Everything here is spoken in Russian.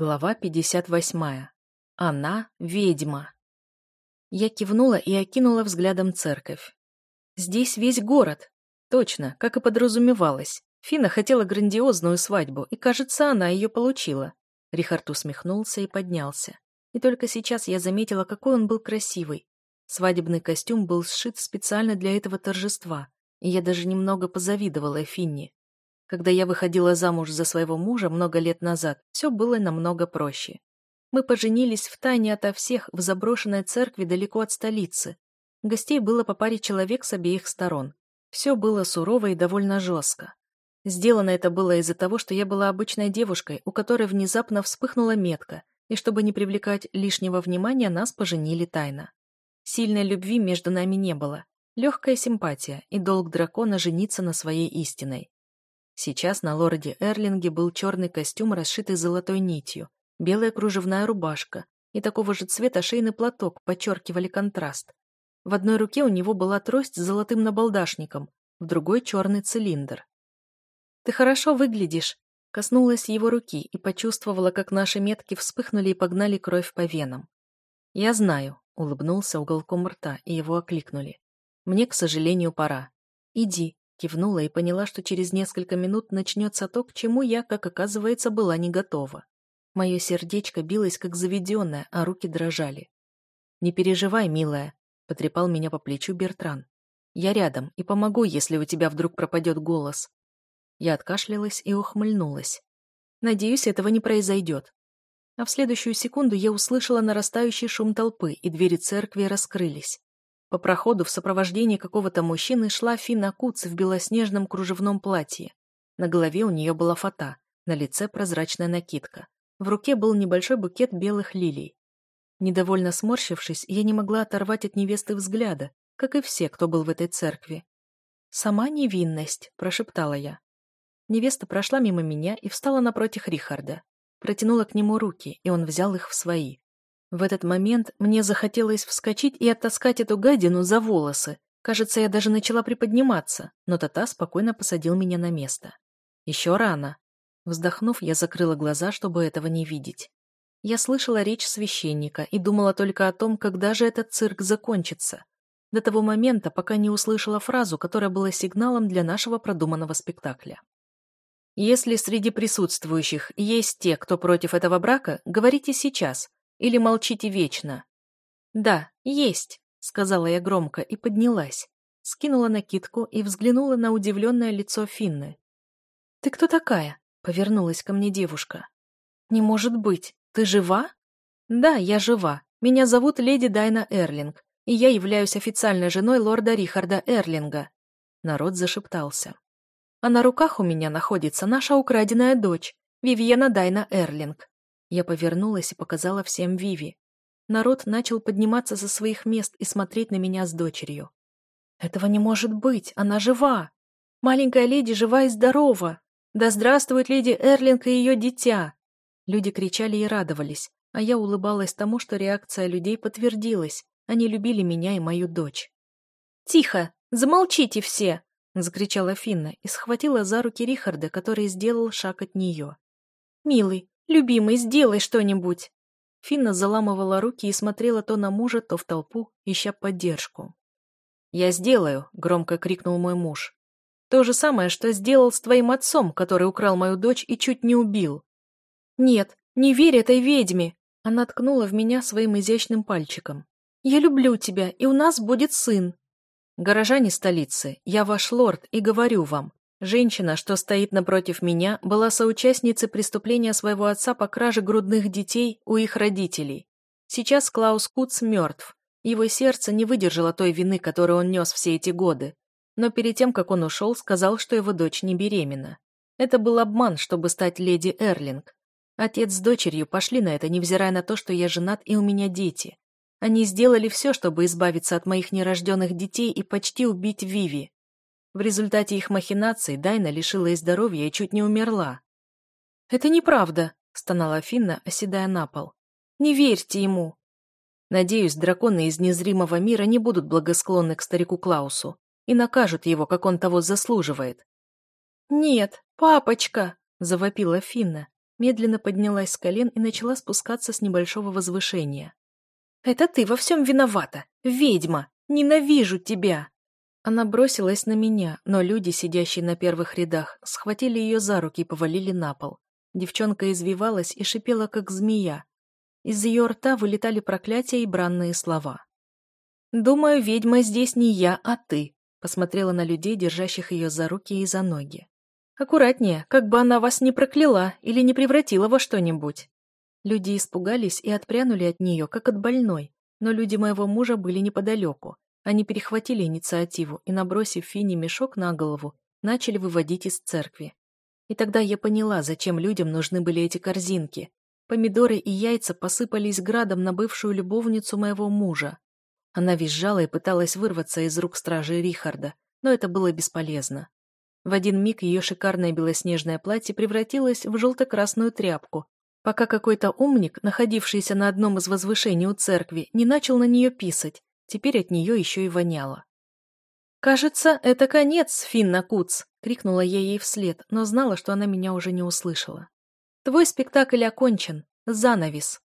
Глава 58. Она – ведьма. Я кивнула и окинула взглядом церковь. Здесь весь город. Точно, как и подразумевалось. Фина хотела грандиозную свадьбу, и, кажется, она ее получила. Рихард усмехнулся и поднялся. И только сейчас я заметила, какой он был красивый. Свадебный костюм был сшит специально для этого торжества, и я даже немного позавидовала Финни. Когда я выходила замуж за своего мужа много лет назад, все было намного проще. Мы поженились в тайне ото всех в заброшенной церкви далеко от столицы. Гостей было по паре человек с обеих сторон. Все было сурово и довольно жестко. Сделано это было из-за того, что я была обычной девушкой, у которой внезапно вспыхнула метка, и чтобы не привлекать лишнего внимания, нас поженили тайно. Сильной любви между нами не было. Легкая симпатия и долг дракона жениться на своей истиной. Сейчас на лорде Эрлинге был черный костюм, расшитый золотой нитью, белая кружевная рубашка и такого же цвета шейный платок подчеркивали контраст. В одной руке у него была трость с золотым набалдашником, в другой черный цилиндр. «Ты хорошо выглядишь», — коснулась его руки и почувствовала, как наши метки вспыхнули и погнали кровь по венам. «Я знаю», — улыбнулся уголком рта, и его окликнули. «Мне, к сожалению, пора. Иди, Кивнула и поняла, что через несколько минут начнется то, к чему я, как оказывается, была не готова. Мое сердечко билось, как заведенное, а руки дрожали. «Не переживай, милая», — потрепал меня по плечу Бертран. «Я рядом и помогу, если у тебя вдруг пропадет голос». Я откашлялась и ухмыльнулась. «Надеюсь, этого не произойдет». А в следующую секунду я услышала нарастающий шум толпы, и двери церкви раскрылись. По проходу в сопровождении какого-то мужчины шла Фина Куц в белоснежном кружевном платье. На голове у нее была фата, на лице прозрачная накидка. В руке был небольшой букет белых лилий. Недовольно сморщившись, я не могла оторвать от невесты взгляда, как и все, кто был в этой церкви. «Сама невинность», — прошептала я. Невеста прошла мимо меня и встала напротив Рихарда. Протянула к нему руки, и он взял их в свои. В этот момент мне захотелось вскочить и оттаскать эту гадину за волосы. Кажется, я даже начала приподниматься, но Тата спокойно посадил меня на место. Еще рано. Вздохнув, я закрыла глаза, чтобы этого не видеть. Я слышала речь священника и думала только о том, когда же этот цирк закончится. До того момента, пока не услышала фразу, которая была сигналом для нашего продуманного спектакля. Если среди присутствующих есть те, кто против этого брака, говорите сейчас, или молчите вечно?» «Да, есть», — сказала я громко и поднялась. Скинула накидку и взглянула на удивленное лицо Финны. «Ты кто такая?» — повернулась ко мне девушка. «Не может быть. Ты жива?» «Да, я жива. Меня зовут леди Дайна Эрлинг, и я являюсь официальной женой лорда Рихарда Эрлинга». Народ зашептался. «А на руках у меня находится наша украденная дочь, Вивьена Дайна Эрлинг. Я повернулась и показала всем Виви. Народ начал подниматься со своих мест и смотреть на меня с дочерью. «Этого не может быть! Она жива! Маленькая леди жива и здорова! Да здравствует леди Эрлинг и ее дитя!» Люди кричали и радовались, а я улыбалась тому, что реакция людей подтвердилась. Они любили меня и мою дочь. «Тихо! Замолчите все!» — закричала Финна и схватила за руки Рихарда, который сделал шаг от нее. «Милый, «Любимый, сделай что-нибудь!» Финна заламывала руки и смотрела то на мужа, то в толпу, ища поддержку. «Я сделаю», — громко крикнул мой муж. «То же самое, что сделал с твоим отцом, который украл мою дочь и чуть не убил». «Нет, не верь этой ведьме!» Она ткнула в меня своим изящным пальчиком. «Я люблю тебя, и у нас будет сын». «Горожане столицы, я ваш лорд и говорю вам, Женщина, что стоит напротив меня, была соучастницей преступления своего отца по краже грудных детей у их родителей. Сейчас Клаус Куц мертв. Его сердце не выдержало той вины, которую он нес все эти годы. Но перед тем, как он ушел, сказал, что его дочь не беременна. Это был обман, чтобы стать леди Эрлинг. Отец с дочерью пошли на это, невзирая на то, что я женат и у меня дети. Они сделали все, чтобы избавиться от моих нерожденных детей и почти убить Виви. В результате их махинаций Дайна лишила ей здоровья и чуть не умерла. «Это неправда», — стонала Финна, оседая на пол. «Не верьте ему». Надеюсь, драконы из незримого мира не будут благосклонны к старику Клаусу и накажут его, как он того заслуживает. «Нет, папочка!» — завопила Финна. медленно поднялась с колен и начала спускаться с небольшого возвышения. «Это ты во всем виновата! Ведьма! Ненавижу тебя!» Она бросилась на меня, но люди, сидящие на первых рядах, схватили ее за руки и повалили на пол. Девчонка извивалась и шипела, как змея. Из ее рта вылетали проклятия и бранные слова. «Думаю, ведьма здесь не я, а ты», посмотрела на людей, держащих ее за руки и за ноги. «Аккуратнее, как бы она вас не прокляла или не превратила во что-нибудь». Люди испугались и отпрянули от нее, как от больной, но люди моего мужа были неподалеку. Они перехватили инициативу и, набросив Фине мешок на голову, начали выводить из церкви. И тогда я поняла, зачем людям нужны были эти корзинки. Помидоры и яйца посыпались градом на бывшую любовницу моего мужа. Она визжала и пыталась вырваться из рук стражи Рихарда, но это было бесполезно. В один миг ее шикарное белоснежное платье превратилось в желто-красную тряпку, пока какой-то умник, находившийся на одном из возвышений у церкви, не начал на нее писать, теперь от нее еще и воняло. «Кажется, это конец, Финна Куц!» — крикнула я ей вслед, но знала, что она меня уже не услышала. «Твой спектакль окончен. Занавес!»